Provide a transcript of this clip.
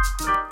Música